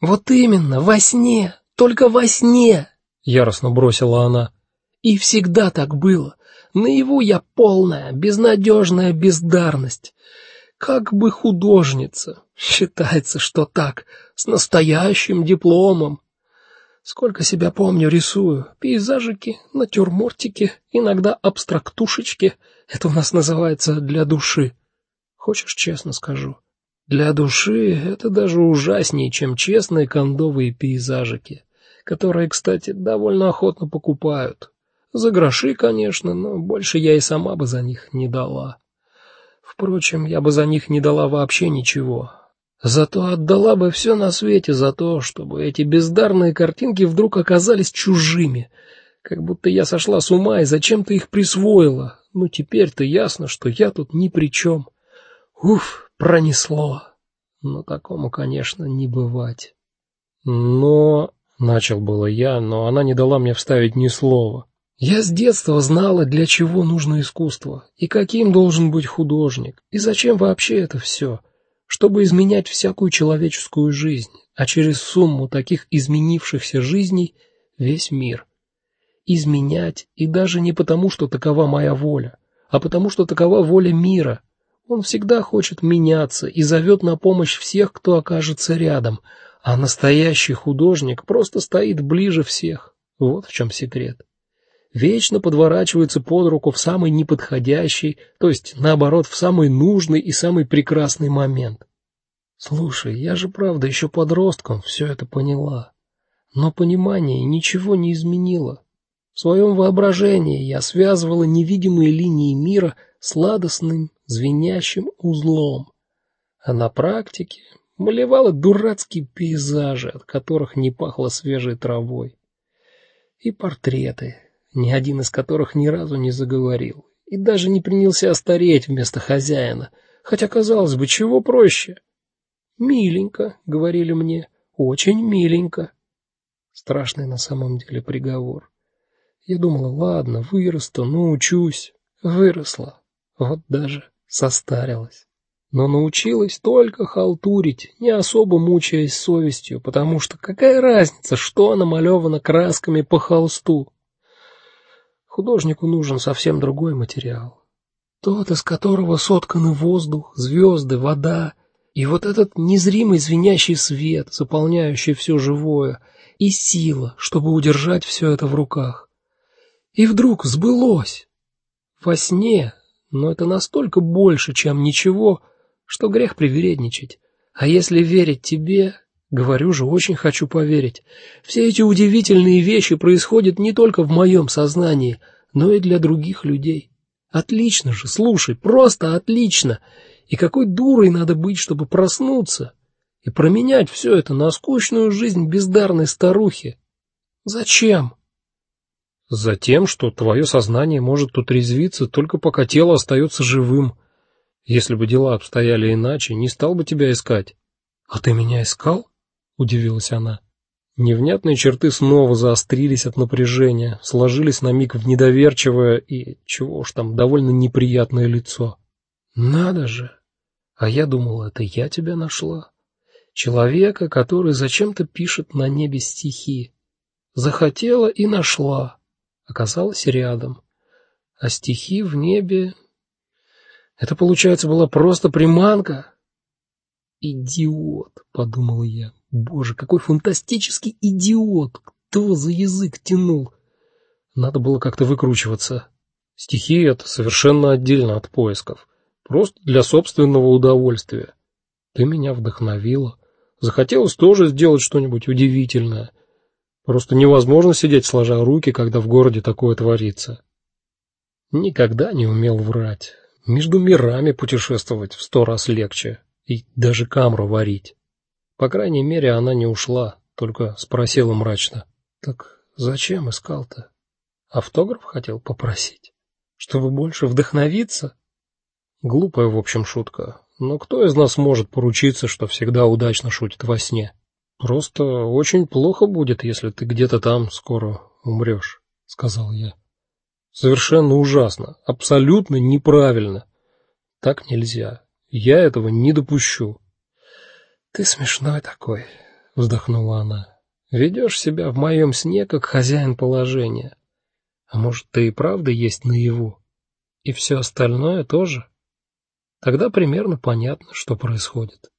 Вот именно, во сне, только во сне, яростно бросила она. И всегда так было. Наяву я полная, безнадежная бездарность. Как бы художница, считается, что так, с настоящим дипломом. Сколько себя помню, рисую пейзажики, натюрмортики, иногда абстрактушечки. Это у нас называется для души. Хочешь, честно скажу, для души это даже ужаснее, чем честные кондовые пейзажики, которые, кстати, довольно охотно покупают. За гроши, конечно, но больше я и сама бы за них не дала. Впрочем, я бы за них не дала вообще ничего. Зато отдала бы все на свете за то, чтобы эти бездарные картинки вдруг оказались чужими, как будто я сошла с ума и зачем-то их присвоила. Ну теперь-то ясно, что я тут ни при чем. Уф, пронесло. Но такому, конечно, не бывать. Но начал было я, но она не дала мне вставить ни слова. Я с детства знала, для чего нужно искусство и каким должен быть художник, и зачем вообще это все, чтобы изменять всякую человеческую жизнь, а через сумму таких изменившихся жизней весь мир. Изменять и даже не потому, что такова моя воля, а потому, что такова воля мира, он всегда хочет меняться и зовет на помощь всех, кто окажется рядом, а настоящий художник просто стоит ближе всех. Вот в чем секрет. Вечно подворачивается под руку в самый неподходящий, то есть наоборот, в самый нужный и самый прекрасный момент. Слушай, я же правда еще подростком все это поняла. Но понимание ничего не изменило. В своем воображении я связывала невидимые линии мира сладостным, звенящим узлом, а на практике малевала дурацкие пейзажи, от которых не пахло свежей травой, и портреты, ни один из которых ни разу не заговорил и даже не принялся стареть вместо хозяина, хотя казалось бы, чего проще. Миленько, говорили мне, очень миленько. Страшный на самом деле приговор. Я думала, ладно, вырасту, научусь. Выросла. Вот даже состарилась. Но научилась только халтурить, не особо мучаясь совестью, потому что какая разница, что намалевано красками по холсту? Художнику нужен совсем другой материал. Тот, из которого сотканы воздух, звезды, вода и вот этот незримый звенящий свет, заполняющий все живое, и сила, чтобы удержать все это в руках. И вдруг сбылось. Во сне но это настолько больше, чем ничего, что грех привередничать. А если верить тебе, говорю же, очень хочу поверить. Все эти удивительные вещи происходят не только в моем сознании, но и для других людей. Отлично же, слушай, просто отлично. И какой дурой надо быть, чтобы проснуться и променять все это на скучную жизнь бездарной старухи? Зачем? Затем, что твое сознание может тут резвиться только пока тело остается живым. Если бы дела обстояли иначе, не стал бы тебя искать. А ты меня искал? удивилась она. Невнятные черты снова заострились от напряжения, сложились на миг в недоверчивое и чего уж там довольно неприятное лицо. Надо же. А я думала, это я тебя нашла. Человека, который зачем-то пишет на небе стихи. Захотела и нашла оказалась рядом. А стихи в небе это получается была просто приманка. Идиот, подумал я. Боже, какой фантастический идиот. Кто за язык тянул? Надо было как-то выкручиваться. Стихи это совершенно отдельно от поисков, просто для собственного удовольствия. Ты меня вдохновила. Захотелось тоже сделать что-нибудь удивительное. Просто невозможно сидеть сложа руки, когда в городе такое творится. Никогда не умел врать. Между мирами путешествовать в сто раз легче и даже камру варить. По крайней мере, она не ушла, только спросила мрачно: "Так зачем искал-то? Автограф хотел попросить, чтобы больше вдохновиться?" Глупая, в общем, шутка. Но кто из нас может поручиться, что всегда удачно шутит во сне? Просто очень плохо будет, если ты где-то там скоро умрешь», — сказал я. Совершенно ужасно, абсолютно неправильно. Так нельзя. Я этого не допущу. Ты смешной такой. вздохнула она. Ведешь себя в моем сне как хозяин положения. А может, ты и правда есть наяву? И все остальное тоже? Тогда примерно понятно, что происходит.